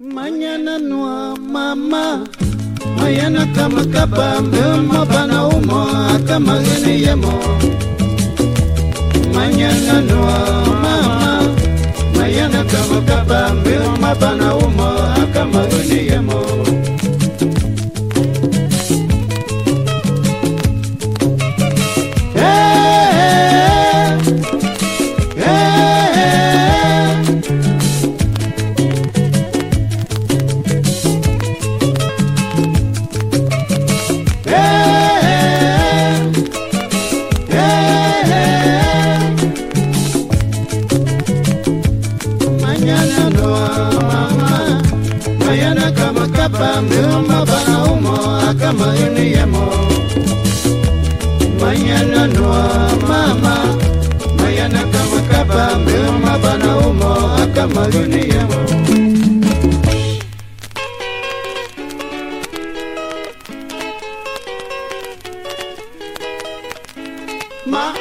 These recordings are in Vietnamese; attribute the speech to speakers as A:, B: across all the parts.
A: Mañana no mama Mañana kama kapa mbema bana umo kama gene yemo. Mañana no mama Mañana kama kapa mbema bana kama kapa mbeoma bana umo kama yuni mama mayana kama kaba mbeoma bana umo kama yuni yemo Ma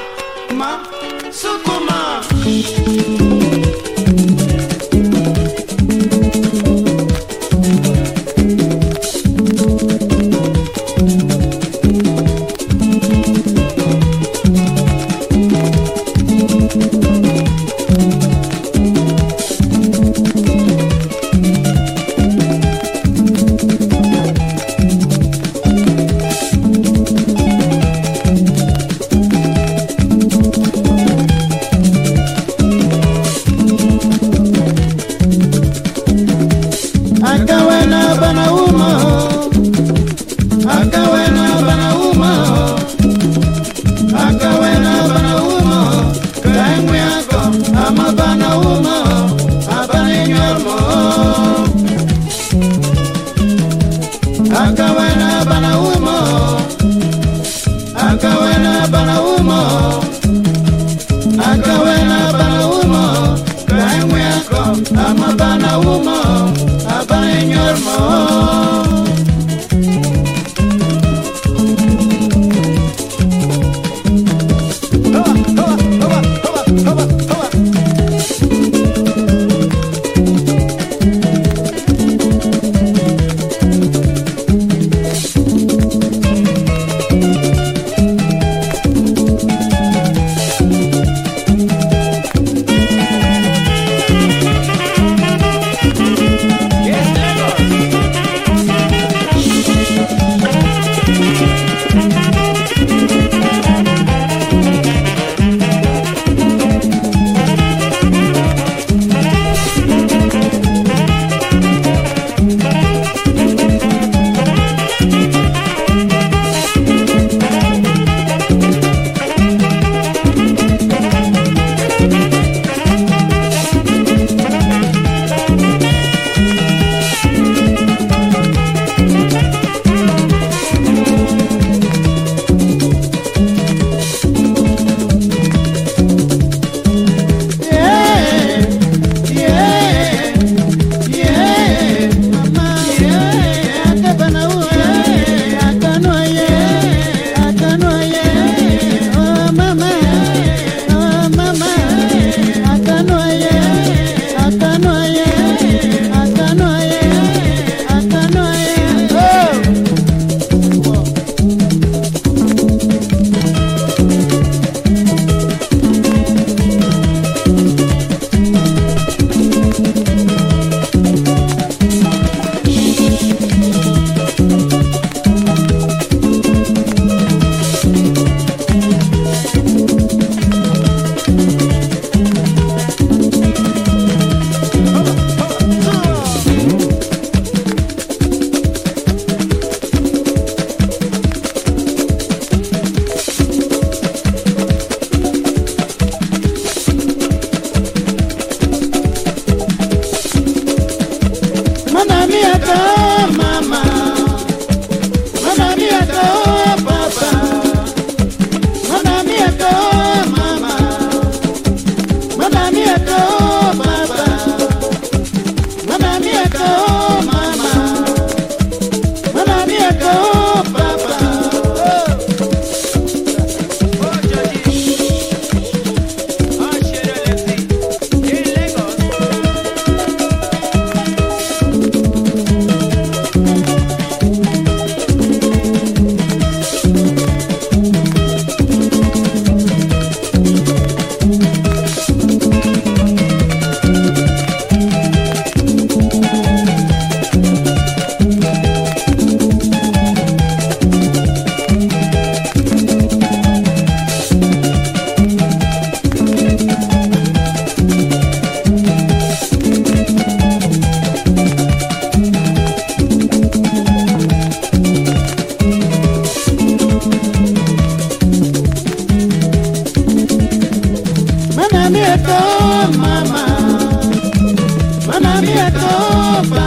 A: ma, sukuma. mamá, mamá mía topa.